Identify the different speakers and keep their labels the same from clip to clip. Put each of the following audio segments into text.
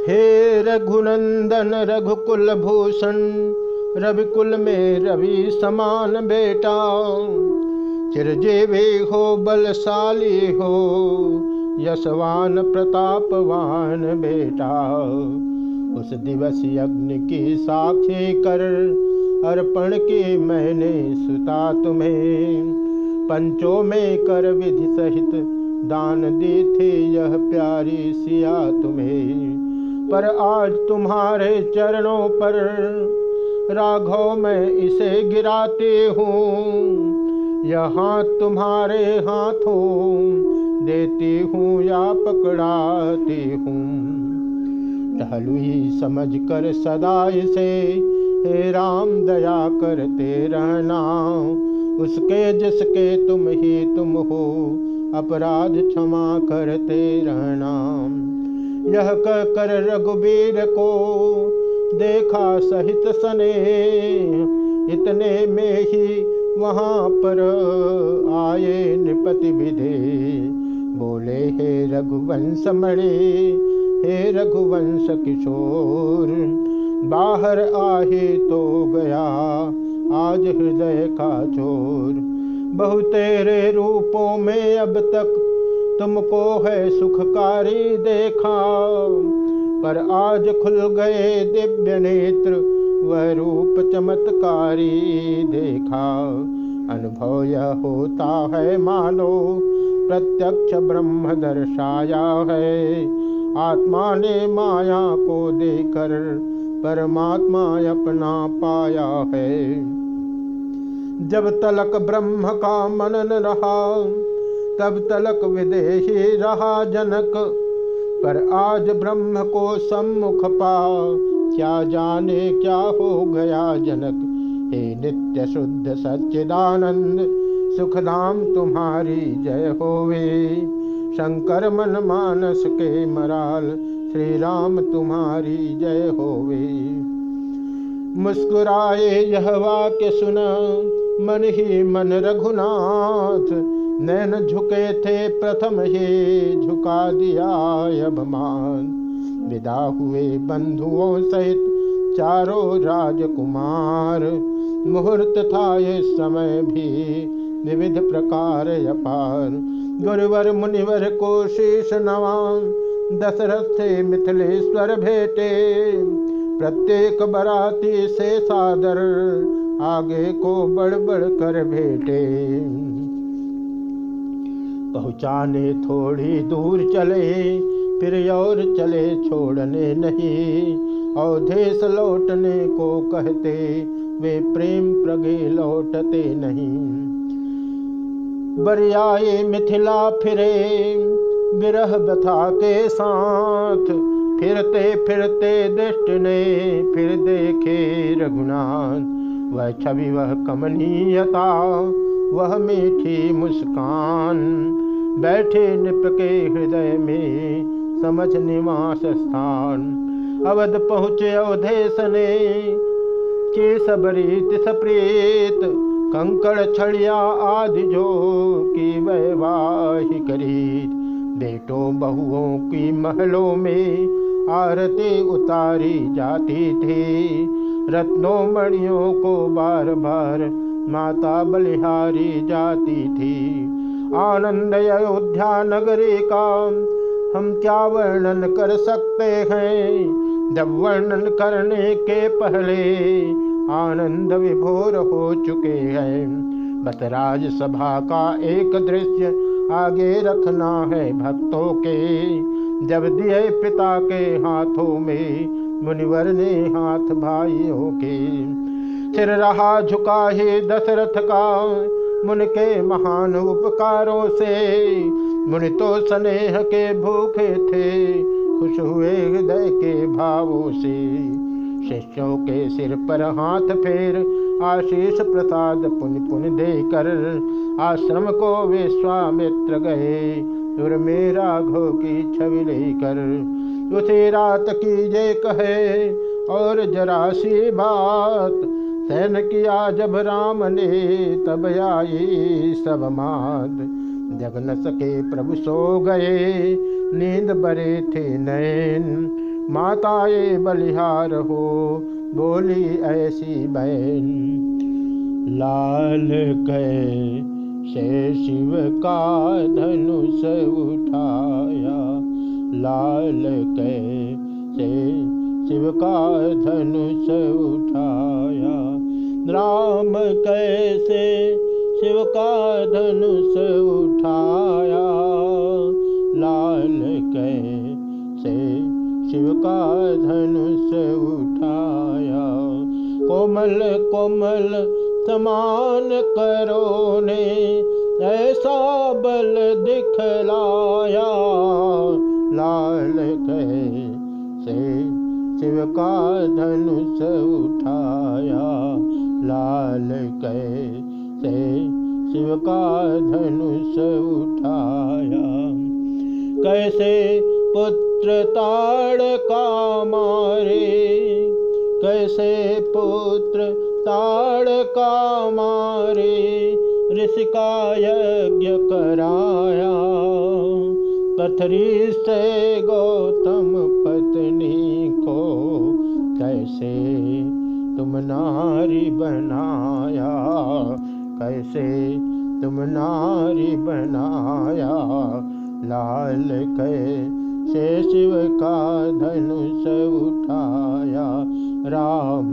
Speaker 1: हे रघुनंदन रघुकुल भूषण, रविकुल में रवि समान बेटा। चिरजीवी हो, बलशाली हो, यशवान प्रतापवान बेटा। उस दिवस यज्ञ की साक्षी कर अर्पण की मैंने सुता तुम्हें। पंचों में कर विधि सहित दान दी थी यह प्यारी सिया तुम्हें। पर आज तुम्हारे चरणों पर राघव मैं इसे गिराती हूँ। यहाँ तुम्हारे हाथों देती हूँ या पकड़ाती हूँ। टहलुई समझ कर सदा इसे, हे राम, दया करते रहना। उसके जिसके तुम ही तुम हो, अपराध क्षमा करते रहना। यह कह कर रघुबीर को देखा सहित सने। इतने में ही वहाँ पर आए निपति विधे। बोले, हे रघुवंश मणे, हे रघुवंश किशोर, बाहर आहे तो गया आज हृदय का चोर। बहुतेरे रूपों में अब तक तुमको है सुखकारी देखा, पर आज खुल गए दिव्य नेत्र, वह रूप चमत्कारी देखा। अनुभव यह होता है, मानो प्रत्यक्ष ब्रह्म दर्शाया है। आत्मा ने माया को देकर परमात्मा अपना पाया है। जब तलक ब्रह्म का मनन रहा तब तलक विदेशी रहा जनक? पर आज ब्रह्म को सम्मुख पा। क्या जाने क्या हो गया जनक? हे नित्य शुद्ध सच्चिदानंद, सुखधाम तुम्हारी जय होवे। शंकर मन मानस के मराल श्री राम तुम्हारी जय होवे। मुस्कुराए यह वाक्य सुन, मन ही मन रघुनाथ। नैन झुके थे प्रथम ही झुका दिया अभिमान विदा हुए बंधुओं सहित चारों राजकुमार। मुहूर्त था ये समय भी विविध प्रकार अपार। गुरुवर मुनिवर को शीश नवान दशरथ से मिथिलेश्वर भेटे। प्रत्येक बराती से सादर, आगे को बढ़ बढ़ कर भेटे। पहुँचाने थोड़ी दूर चले, फिर और चले छोड़ने नहीं। अवधेश लौटने को कहते, वे प्रेम प्रगे लौटते नहीं। बरियाए मिथिला फिरे, विरह बथा के साथ, फिरते फिरते दृष्ट ने फिर देखे रघुनाथ। वह छवि, वह कमनीयता, वह मीठी मुस्कान। बैठे निप के हृदय में समझ निवास स्थान। अवध पहुँचे अवधेश ने के सबरीत सप्रेत, कंकड़, छड़िया आदि जो की वैवाहिक रीत। बेटों बहुओं की महलों में आरती उतारी जाती थी। रत्नों मणियों को बार बार माता बलिहारी जाती थी। आनंद अयोध्या नगरी का हम क्या वर्णन कर सकते हैं? जब वर्णन करने के पहले आनंद विभोर हो चुके हैं। बस सभा का एक दृश्य आगे रखना है भक्तों के। जब दिए पिता के हाथों में मुनिवर ने हाथ भाइयों के। सिर रहा झुका ही दशरथ का। मुन के महान उपकारों से। मुन तो स्नेह के भूखे थे, खुश हुए हृदय के भावों से। शिष्यों के सिर पर हाथ फेर, आशीष प्रसाद पुन पुन देकर आश्रम को विश्वामित्र गए। सुर में राघव की छवि लेकर उसे रात की जे कहे, और जरा सी बात सैन किया जब राम ने, तब आई सब मात जग न सके प्रभु सो गए, नींद बरे थे नैन माताए बलिहार हो, बोली ऐसी बहन। लाल कह, से शिव का धनुष उठाया। लाल कह, से शिव का धनुष उठाया। राम कैसे शिव का धनुष उठाया? लाल कैसे शिव का धनुष उठाया? कोमल कोमल समान करो ने ऐसा बल दिखलाया। लाल कैसे शिव का धनुष उठाया, लाल कैसे शिव का धनुष उठाया। कैसे पुत्र ताड़ का मारे, कैसे पुत्र ताड़ का मारे ऋषि का यज्ञ कराया। पथरी से गौतम कैसे तुम नारी बनाया, कैसे तुम नारी बनाया, लाल कैसे शिव का धनुष उठाया, राम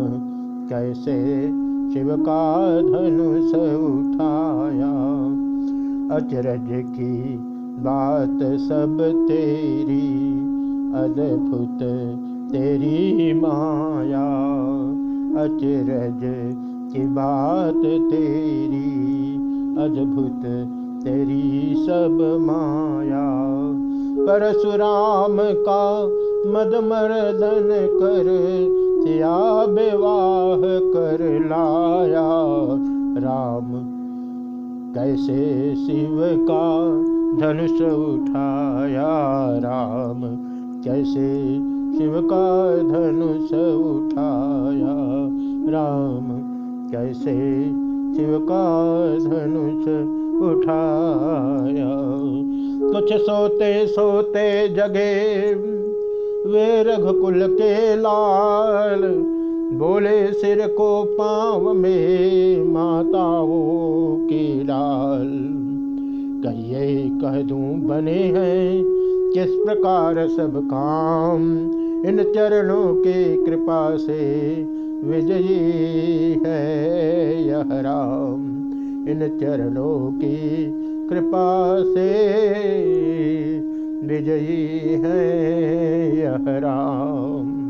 Speaker 1: कैसे शिव का धनुष उठाया। अचरज की बात सब तेरी, अद्भुत तेरी माया, अचरज की बात तेरी, अद्भुत तेरी सब माया। परशुराम का मदमर्दन कर, सिया विवाह कर लाया। राम, कैसे शिव का धनुष उठाया? राम, कैसे शिव का धनुष उठाया। राम, कैसे शिव का धनुष उठाया? कुछ सोते सोते जगे वे रघुकुल के लाल। बोले सिर को पाँव में माताओं की लाल कहिए, कह दूँ, बने हैं किस प्रकार सब काम? इन चरणों के कृपा से विजयी है यह राम। इन चरणों की कृपा से विजयी है यह राम।